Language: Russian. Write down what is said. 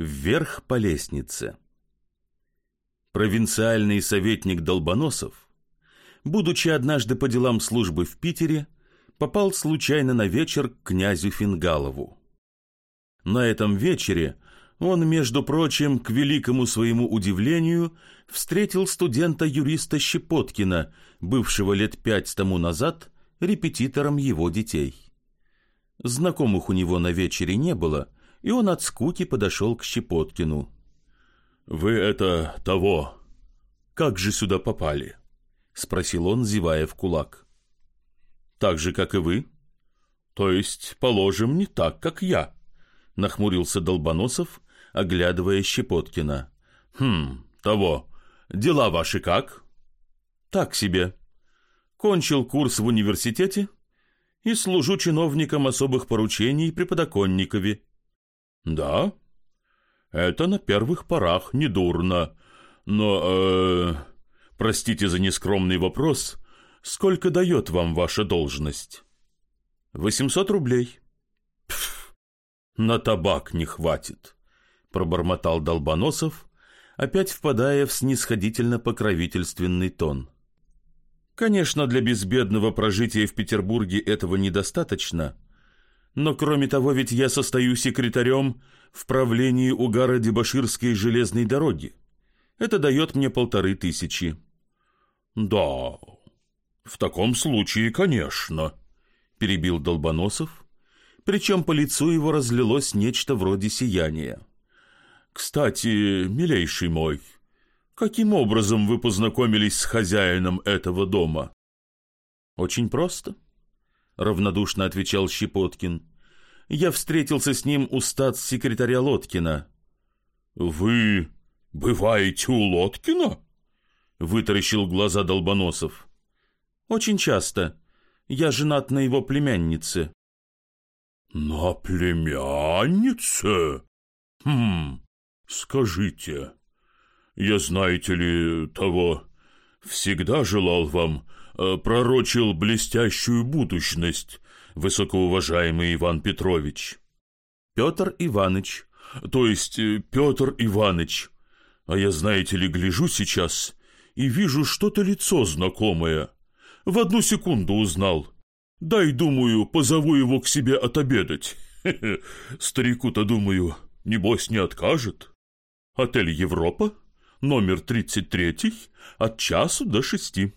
Вверх по лестнице. Провинциальный советник Долбоносов, будучи однажды по делам службы в Питере, попал случайно на вечер к князю Фингалову. На этом вечере он, между прочим, к великому своему удивлению, встретил студента-юриста Щепоткина, бывшего лет пять тому назад репетитором его детей. Знакомых у него на вечере не было, и он от скуки подошел к Щепоткину. «Вы это того. Как же сюда попали?» — спросил он, зевая в кулак. «Так же, как и вы?» «То есть, положим, не так, как я», — нахмурился Долбоносов, оглядывая Щепоткина. «Хм, того. Дела ваши как?» «Так себе. Кончил курс в университете и служу чиновником особых поручений при подоконникове». «Да? Это на первых порах недурно. Но, э, простите за нескромный вопрос, сколько дает вам ваша должность?» «Восемьсот рублей». «Пф, на табак не хватит», — пробормотал Долбоносов, опять впадая в снисходительно-покровительственный тон. «Конечно, для безбедного прожития в Петербурге этого недостаточно, но кроме того ведь я состою секретарем в правлении угара Дебаширской железной дороги. Это дает мне полторы тысячи». «Да, в таком случае, конечно», — перебил Долбоносов, причем по лицу его разлилось нечто вроде сияния. «Кстати, милейший мой, каким образом вы познакомились с хозяином этого дома?» «Очень просто», — равнодушно отвечал Щепоткин. «Я встретился с ним у статс-секретаря Лоткина». «Вы бываете у Лоткина?» — вытаращил глаза Долбоносов. «Очень часто. Я женат на его племяннице». «На племяннице? Хм, «Скажите, я, знаете ли, того, всегда желал вам, э, пророчил блестящую будущность, высокоуважаемый Иван Петрович». «Петр Иваныч». «То есть э, Петр Иваныч. А я, знаете ли, гляжу сейчас и вижу что-то лицо знакомое. В одну секунду узнал. Дай, думаю, позову его к себе отобедать. Старику-то, думаю, небось не откажет». Отель «Европа», номер 33, от часу до шести.